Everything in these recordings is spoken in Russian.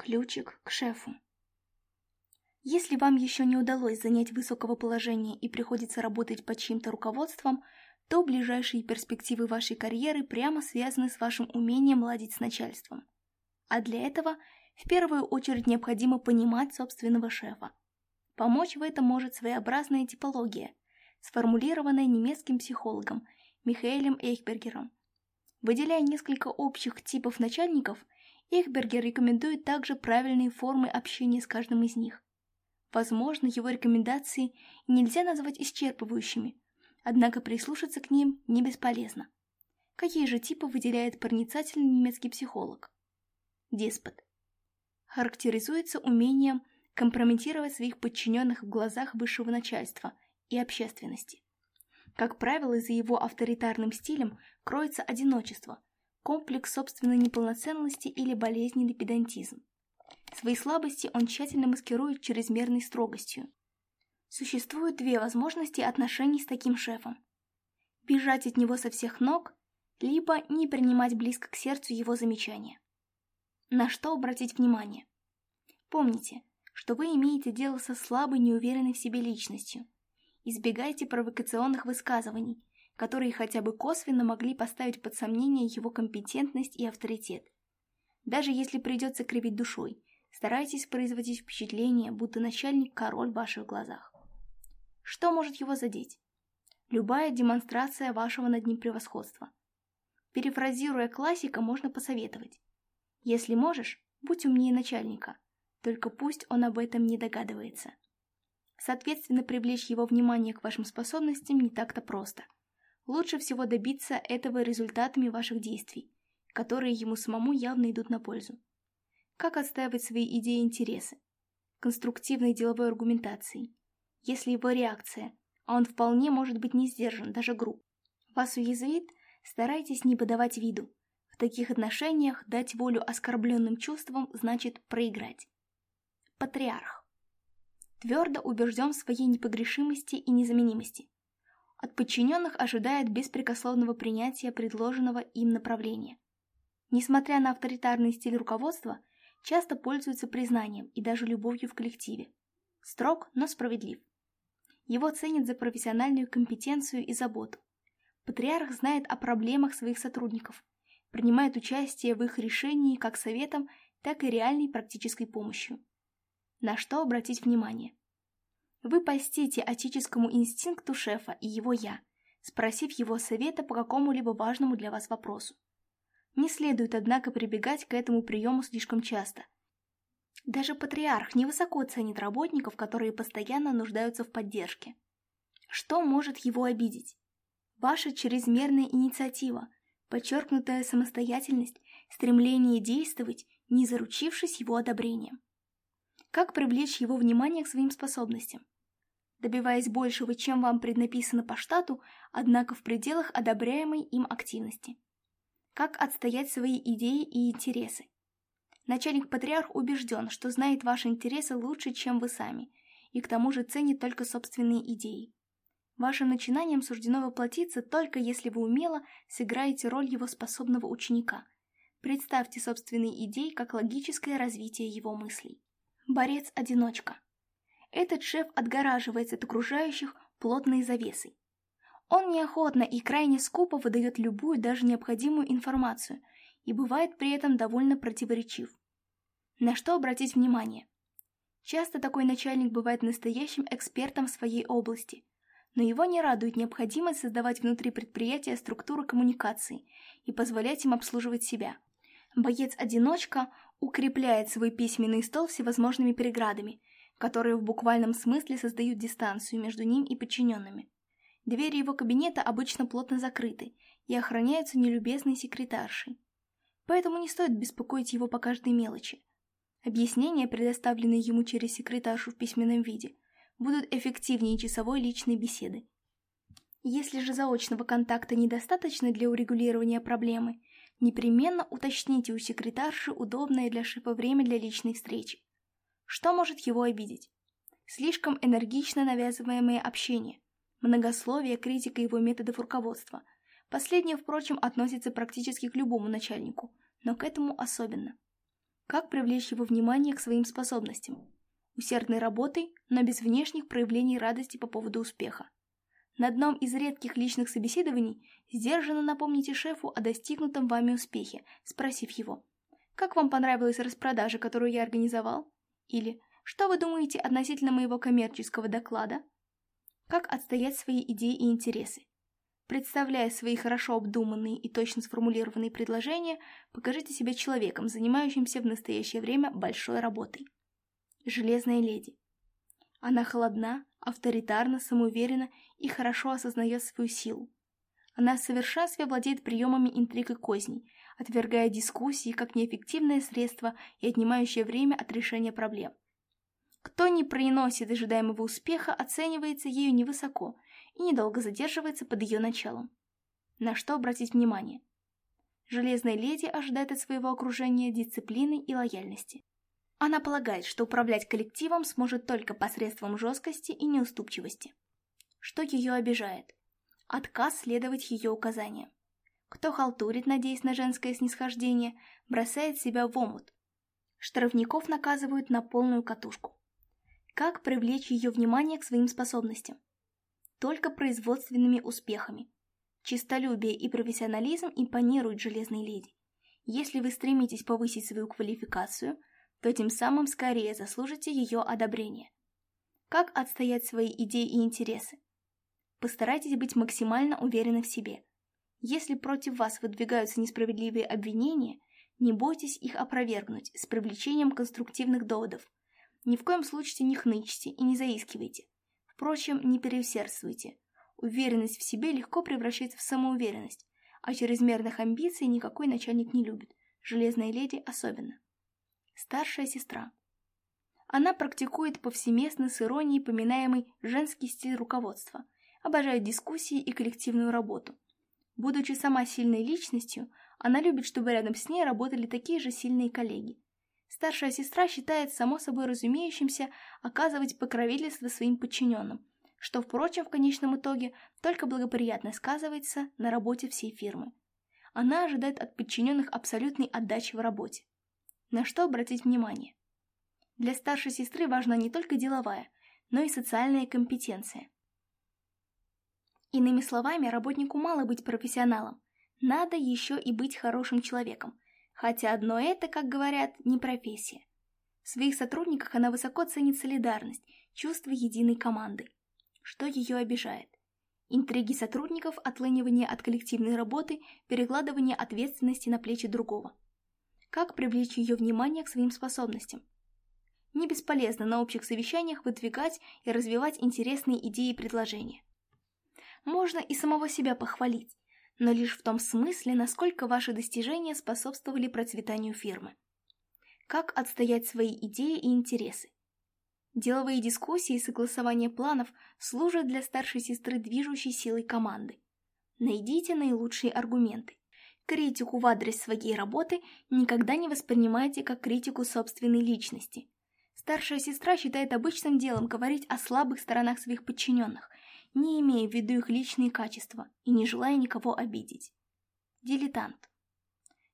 Ключик к шефу. Если вам еще не удалось занять высокого положения и приходится работать под чьим-то руководством, то ближайшие перспективы вашей карьеры прямо связаны с вашим умением ладить с начальством. А для этого в первую очередь необходимо понимать собственного шефа. Помочь в этом может своеобразная типология, сформулированная немецким психологом Михаэлем Эйхбергером. Выделяя несколько общих типов начальников – Эхбергер рекомендует также правильные формы общения с каждым из них. Возможно, его рекомендации нельзя назвать исчерпывающими, однако прислушаться к ним не бесполезно. Какие же типы выделяет проницательный немецкий психолог? Деспот. Характеризуется умением компрометировать своих подчиненных в глазах высшего начальства и общественности. Как правило, за его авторитарным стилем кроется одиночество – комплекс собственной неполноценности или болезненный педантизм. Свои слабости он тщательно маскирует чрезмерной строгостью. Существуют две возможности отношений с таким шефом. Бежать от него со всех ног, либо не принимать близко к сердцу его замечания. На что обратить внимание? Помните, что вы имеете дело со слабой, неуверенной в себе личностью. Избегайте провокационных высказываний, которые хотя бы косвенно могли поставить под сомнение его компетентность и авторитет. Даже если придется кривить душой, старайтесь производить впечатление, будто начальник – король в ваших глазах. Что может его задеть? Любая демонстрация вашего над ним превосходства. Перефразируя классика, можно посоветовать. Если можешь, будь умнее начальника, только пусть он об этом не догадывается. Соответственно, привлечь его внимание к вашим способностям не так-то просто – Лучше всего добиться этого результатами ваших действий, которые ему самому явно идут на пользу. Как отстаивать свои идеи и интересы? Конструктивной деловой аргументацией. Если его реакция, а он вполне может быть не сдержан, даже груб, вас уязвит, старайтесь не подавать виду. В таких отношениях дать волю оскорбленным чувствам значит проиграть. Патриарх. Твердо убежден в своей непогрешимости и незаменимости от подчиненных ожидает беспрекословного принятия предложенного им направления. Несмотря на авторитарный стиль руководства, часто пользуется признанием и даже любовью в коллективе. Строг, но справедлив. Его ценят за профессиональную компетенцию и заботу. Патриарх знает о проблемах своих сотрудников, принимает участие в их решении как советом, так и реальной практической помощью. На что обратить внимание? Вы постите отеческому инстинкту шефа и его «я», спросив его совета по какому-либо важному для вас вопросу. Не следует, однако, прибегать к этому приему слишком часто. Даже патриарх невысоко ценит работников, которые постоянно нуждаются в поддержке. Что может его обидеть? Ваша чрезмерная инициатива, подчеркнутая самостоятельность, стремление действовать, не заручившись его одобрением. Как привлечь его внимание к своим способностям? добиваясь большего, чем вам преднаписано по штату, однако в пределах одобряемой им активности. Как отстоять свои идеи и интересы? Начальник-патриарх убежден, что знает ваши интересы лучше, чем вы сами, и к тому же ценит только собственные идеи. Вашим начинанием суждено воплотиться только если вы умело сыграете роль его способного ученика. Представьте собственные идеи как логическое развитие его мыслей. Борец-одиночка – этот шеф отгораживается от окружающих плотной завесой. Он неохотно и крайне скупо выдает любую даже необходимую информацию и бывает при этом довольно противоречив. На что обратить внимание? Часто такой начальник бывает настоящим экспертом в своей области, но его не радует необходимость создавать внутри предприятия структуру коммуникации и позволять им обслуживать себя. Боец-одиночка укрепляет свой письменный стол всевозможными переградами которые в буквальном смысле создают дистанцию между ним и подчиненными. Двери его кабинета обычно плотно закрыты и охраняются нелюбезной секретаршей. Поэтому не стоит беспокоить его по каждой мелочи. Объяснения, предоставленные ему через секретаршу в письменном виде, будут эффективнее часовой личной беседы. Если же заочного контакта недостаточно для урегулирования проблемы, непременно уточните у секретарши удобное для шефа время для личной встречи. Что может его обидеть? Слишком энергично навязываемое общение, многословие, критика его методов руководства. Последнее, впрочем, относится практически к любому начальнику, но к этому особенно. Как привлечь его внимание к своим способностям? Усердной работой, но без внешних проявлений радости по поводу успеха. На одном из редких личных собеседований сдержанно напомните шефу о достигнутом вами успехе, спросив его, «Как вам понравилась распродажа, которую я организовал?» Или «Что вы думаете относительно моего коммерческого доклада?» Как отстоять свои идеи и интересы? Представляя свои хорошо обдуманные и точно сформулированные предложения, покажите себя человеком, занимающимся в настоящее время большой работой. Железная леди. Она холодна, авторитарна, самоуверена и хорошо осознает свою силу. Она в совершенстве владеет приемами интриг и козней, отвергая дискуссии как неэффективное средство и отнимающее время от решения проблем. Кто не приносит ожидаемого успеха, оценивается ею невысоко и недолго задерживается под ее началом. На что обратить внимание? Железная леди ожидает от своего окружения дисциплины и лояльности. Она полагает, что управлять коллективом сможет только посредством жесткости и неуступчивости. Что ее обижает? отказ следовать ее указаниям. Кто халтурит, надеясь на женское снисхождение, бросает себя в омут. Штрафников наказывают на полную катушку. Как привлечь ее внимание к своим способностям? Только производственными успехами. Чистолюбие и профессионализм импонируют железной леди. Если вы стремитесь повысить свою квалификацию, то тем самым скорее заслужите ее одобрение. Как отстоять свои идеи и интересы? постарайтесь быть максимально уверены в себе. Если против вас выдвигаются несправедливые обвинения, не бойтесь их опровергнуть с привлечением конструктивных доводов. Ни в коем случае не хнычьте и не заискивайте. Впрочем, не переусердствуйте. Уверенность в себе легко превращается в самоуверенность, а чрезмерных амбиций никакой начальник не любит, железная леди особенно. Старшая сестра. Она практикует повсеместно с иронией поминаемый женский стиль руководства – обожает дискуссии и коллективную работу. Будучи сама сильной личностью, она любит, чтобы рядом с ней работали такие же сильные коллеги. Старшая сестра считает само собой разумеющимся оказывать покровительство своим подчиненным, что, впрочем, в конечном итоге только благоприятно сказывается на работе всей фирмы. Она ожидает от подчиненных абсолютной отдачи в работе. На что обратить внимание? Для старшей сестры важна не только деловая, но и социальная компетенция – Иными словами, работнику мало быть профессионалом. Надо еще и быть хорошим человеком. Хотя одно это, как говорят, не профессия. В своих сотрудниках она высоко ценит солидарность, чувство единой команды. Что ее обижает? Интриги сотрудников, отлынивание от коллективной работы, перекладывание ответственности на плечи другого. Как привлечь ее внимание к своим способностям? Не бесполезно на общих совещаниях выдвигать и развивать интересные идеи и предложения можно и самого себя похвалить, но лишь в том смысле, насколько ваши достижения способствовали процветанию фирмы. Как отстоять свои идеи и интересы? Деловые дискуссии и согласование планов служат для старшей сестры движущей силой команды. Найдите наилучшие аргументы. Критику в адрес своей работы никогда не воспринимайте как критику собственной личности. Старшая сестра считает обычным делом говорить о слабых сторонах своих подчиненных не имея в виду их личные качества и не желая никого обидеть. Дилетант.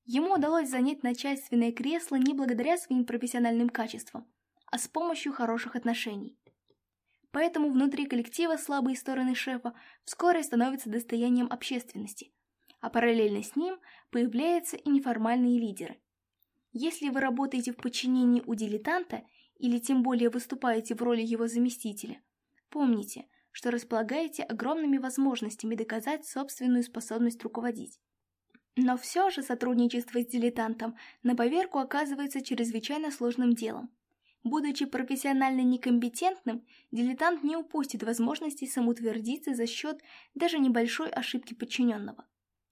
Ему удалось занять начальственное кресло не благодаря своим профессиональным качествам, а с помощью хороших отношений. Поэтому внутри коллектива слабые стороны шефа вскоре становятся достоянием общественности, а параллельно с ним появляются и неформальные лидеры. Если вы работаете в подчинении у дилетанта или тем более выступаете в роли его заместителя, помните, что располагаете огромными возможностями доказать собственную способность руководить. Но все же сотрудничество с дилетантом на поверку оказывается чрезвычайно сложным делом. Будучи профессионально некомпетентным, дилетант не упустит возможности самоутвердиться за счет даже небольшой ошибки подчиненного.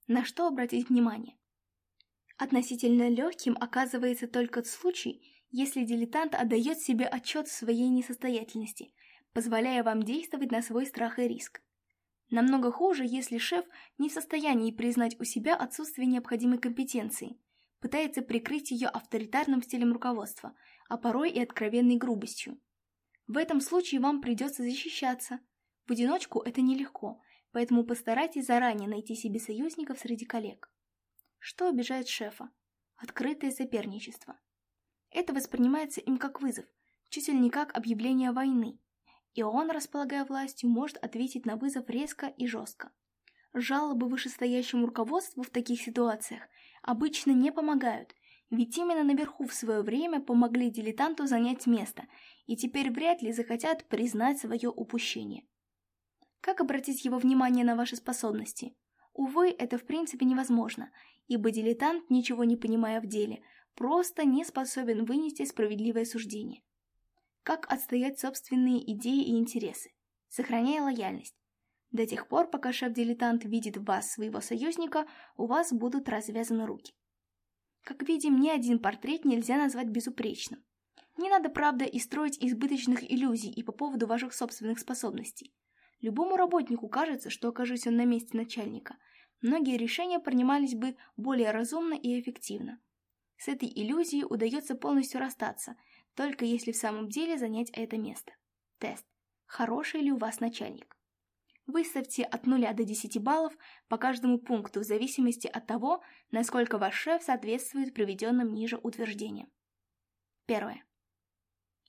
На что обратить внимание? Относительно легким оказывается только случай, если дилетант отдает себе отчет в своей несостоятельности – позволяя вам действовать на свой страх и риск. Намного хуже, если шеф не в состоянии признать у себя отсутствие необходимой компетенции, пытается прикрыть ее авторитарным стилем руководства, а порой и откровенной грубостью. В этом случае вам придется защищаться. В одиночку это нелегко, поэтому постарайтесь заранее найти себе союзников среди коллег. Что обижает шефа? Открытое соперничество. Это воспринимается им как вызов, чуть ли не как объявление войны, и он, располагая властью, может ответить на вызов резко и жестко. Жалобы вышестоящему руководству в таких ситуациях обычно не помогают, ведь именно наверху в свое время помогли дилетанту занять место, и теперь вряд ли захотят признать свое упущение. Как обратить его внимание на ваши способности? Увы, это в принципе невозможно, ибо дилетант, ничего не понимая в деле, просто не способен вынести справедливое суждение как отстоять собственные идеи и интересы, сохраняя лояльность. До тех пор, пока шеф-дилетант видит в вас своего союзника, у вас будут развязаны руки. Как видим, ни один портрет нельзя назвать безупречным. Не надо, правда, и строить избыточных иллюзий и по поводу ваших собственных способностей. Любому работнику кажется, что окажись он на месте начальника, многие решения принимались бы более разумно и эффективно. С этой иллюзией удается полностью расстаться – только если в самом деле занять это место. Тест. Хороший ли у вас начальник? Выставьте от 0 до 10 баллов по каждому пункту в зависимости от того, насколько ваш шеф соответствует приведенным ниже утверждениям. Первое.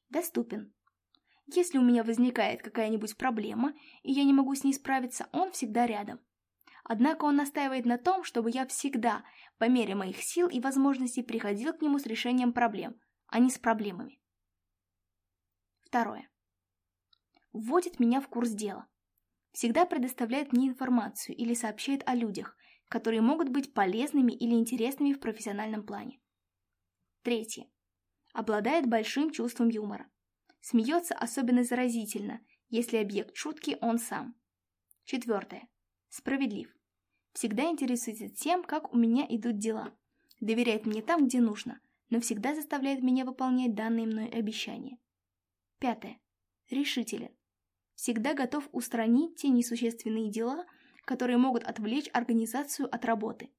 Доступен. Если у меня возникает какая-нибудь проблема, и я не могу с ней справиться, он всегда рядом. Однако он настаивает на том, чтобы я всегда, по мере моих сил и возможностей, приходил к нему с решением проблем, а не с проблемами. Второе. Вводит меня в курс дела. Всегда предоставляет мне информацию или сообщает о людях, которые могут быть полезными или интересными в профессиональном плане. Третье. Обладает большим чувством юмора. Смеется особенно заразительно, если объект шутки он сам. Четвертое. Справедлив. Всегда интересуется тем, как у меня идут дела. Доверяет мне там, где нужно, но всегда заставляет меня выполнять данные мной обещания. Пятое. Решителен. Всегда готов устранить те несущественные дела, которые могут отвлечь организацию от работы.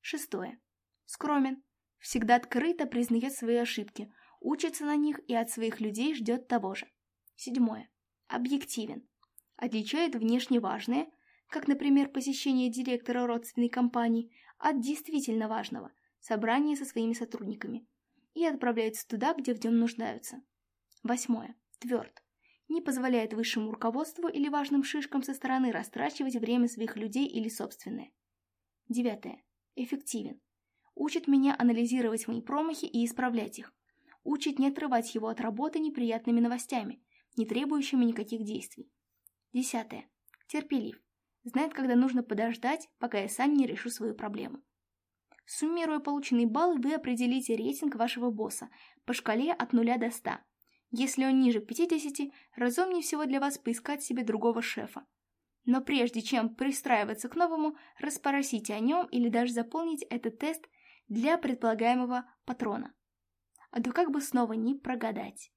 Шестое. Скромен. Всегда открыто признает свои ошибки, учится на них и от своих людей ждет того же. Седьмое. Объективен. Отличает внешне важное, как, например, посещение директора родственной компании, от действительно важного – собрание со своими сотрудниками и отправляются туда, где в нем нуждаются. Восьмое. Тверд. Не позволяет высшему руководству или важным шишкам со стороны растрачивать время своих людей или собственное. Девятое. Эффективен. Учит меня анализировать мои промахи и исправлять их. Учит не отрывать его от работы неприятными новостями, не требующими никаких действий. Десятое. Терпелив. Знает, когда нужно подождать, пока я сам не решу свою проблему. Суммируя полученные баллы, вы определите рейтинг вашего босса по шкале от 0 до 100. Если он ниже 50, разумнее всего для вас поискать себе другого шефа. Но прежде чем пристраиваться к новому, расспросите о нем или даже заполните этот тест для предполагаемого патрона. А то как бы снова не прогадать.